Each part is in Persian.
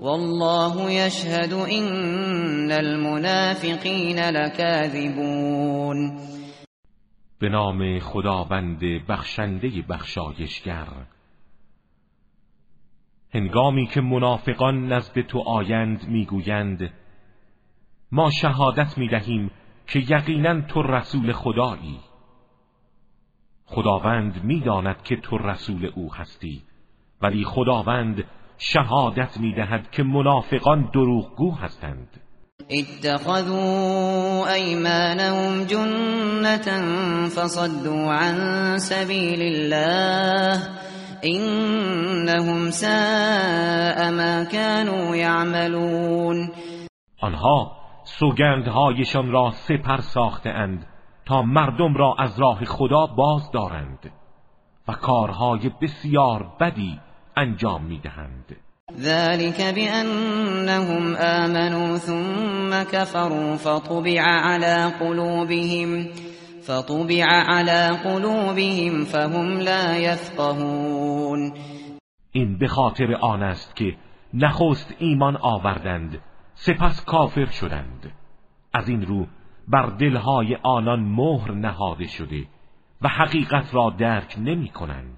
والله يشهد ان المنافقين لكاذبون. به نام خداوند بخشنده بخشایشگر. هنگامی که منافقان نزد تو آیند می‌گویند ما شهادت می‌دهیم که یقینا تو رسول خدایی. خداوند می‌داند که تو رسول او هستی ولی خداوند شهادت می‌دهد که منافقان دروغگو هستند. اتخذوا ایمانهم جنة فصدوا عن سبیل الله. انهم ساء ما كانوا يعملون. آنها سوگندهایشان را سپر ساخته اند تا مردم را از راه خدا باز دارند و کارهای بسیار بدی انجام می‌دهند. ذلك بأنهم آمنوا ثم كفروا فطبع على قلوبهم فطبع على قلوبهم فهم لا يفقهون. این به خاطر آن است که نخست ایمان آوردند سپس کافر شدند. از این رو بر دلهای آنان مهر نهاده شده و حقیقت را درک نمی کنند.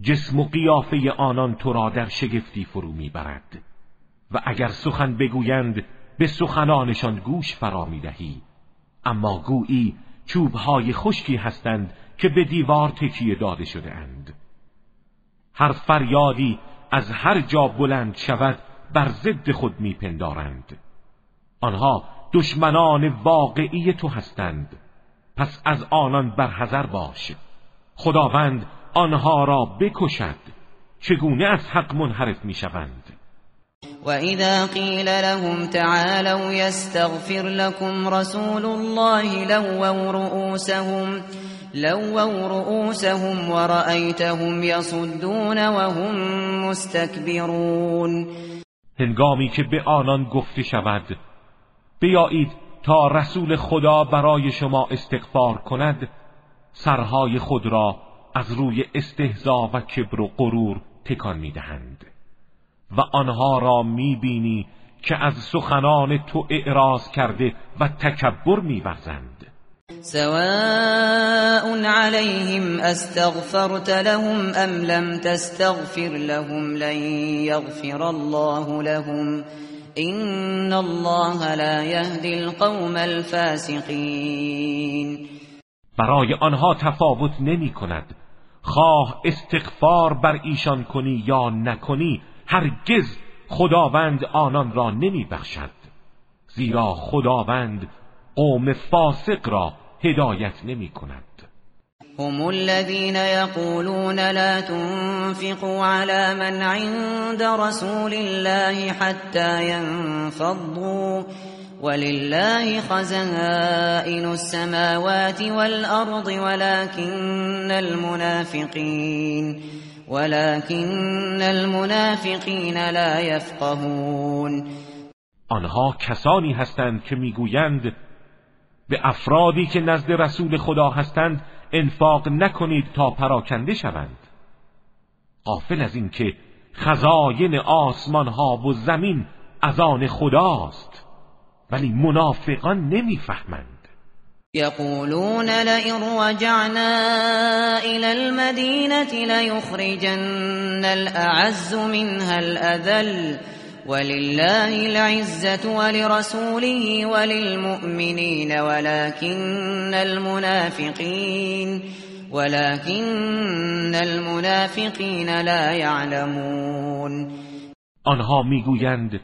جسم و قیافه آنان تو را در شگفتی فرو می‌برد. و اگر سخن بگویند به سخنانشان گوش فرا می‌دهی. اما گویی چوبهای خشکی هستند که به دیوار تکیه داده شده اند هر فریادی از هر جا بلند شود بر ضد خود میپندارند. آنها دشمنان واقعی تو هستند. پس از آنان برحذر باش. خداوند آنها را بکشد چگونه از حق منحرف می‌شوند؟ وَإِذَا قِيلَ لَهُمْ تَعَالَوْا يَسْتَغْفِرْ لَكُمْ رَسُولُ اللَّهِ لَوَّوْا رُؤُوسَهُمْ لَوَّوْا رُؤُوسَهُمْ وَرَأَيْتَهُمْ يَصُدُّونَ وَهُمْ مُسْتَكْبِرُونَ. هنگامی که به آنان گفته شود بیایید تا رسول خدا برای شما استغفار کند سرهای خود را از روی استهزا و کبر و غرور تکان می‌دهند. و آنها را می‌بینی که از سخنان تو اعراض کرده و تکبر میورزند. سواء عليهم استغفرت لهم ام لم تستغفر لهم لن يغفر الله لهم. ان الله لا يهدي القوم الفاسقين برای آنها تفاوت نمی کند خواه استغفار بر ایشان کنی یا نکنی هرگز خداوند آنان را نمی بخشد. زیرا خداوند قوم فاسق را هدایت نمی کند. هم الذين يقولون لا تنفقوا على من عند رسول الله حتى ينفضوا ولله خزائن السماوات والأرض ولكن المنافقين ولكن المنافقين لا يفقهون آنها کسانی هستند که می‌گویند به افرادی که نزد رسول خدا هستند انفاق نکنید تا پراکنده شوند. قافل از اینکه خزاین آسمان ها و زمین از آن خداست. ولی منافقان نمیفهمند. یقولون لئن رجعنا إلى المدینه لیخرجن الأعز منها الأذل ولله العزة ولرسوله وللمؤمنين ولكن المنافقين ولكن المنافقین لا يعلمون. آنها میگویند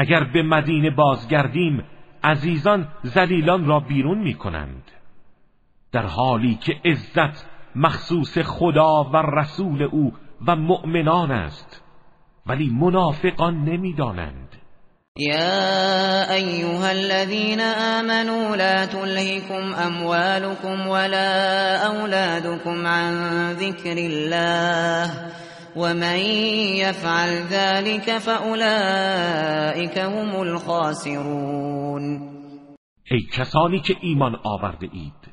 اگر به مدینه بازگردیم عزیزان زلیلان را بیرون می‌کنند. در حالی که عزت مخصوص خدا و رسول او و مؤمنان است ولی منافقان نمی‌دانند. يا أيها الذين آمنوا لا تلهكم أموالكم ولا أولادكم عن ذكر الله. ومن يفعل ذلك فأولئك هم الخاسرون ای کسانی که ایمان آورده اید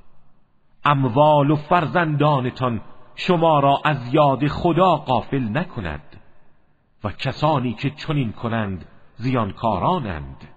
اموال و فرزندانتان شما را از یاد خدا غافل نکند و کسانی که چنین کنند زیانکارانند.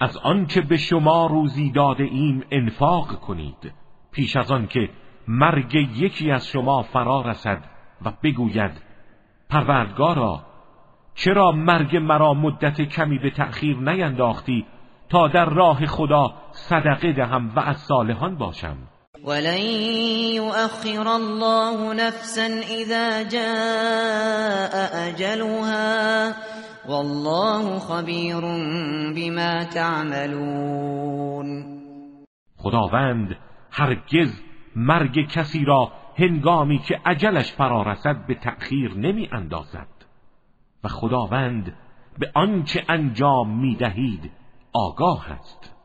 از آنکه به شما روزی داده ایم انفاق کنید پیش از آنکه مرگ یکی از شما فرا رسد و بگوید پروردگارا چرا مرگ مرا مدت کمی به تأخیر نینداختی تا در راه خدا صدقه دهم و از صالحان باشم؟ ولن يؤخر الله نفسا اذا جاء اجلها والله خبیر بما تعملون. خداوند هرگز مرگ کسی را هنگامی که عجلش فرا رسد به تأخیر نمی اندازد و خداوند به آنچه انجام می دهید آگاه است.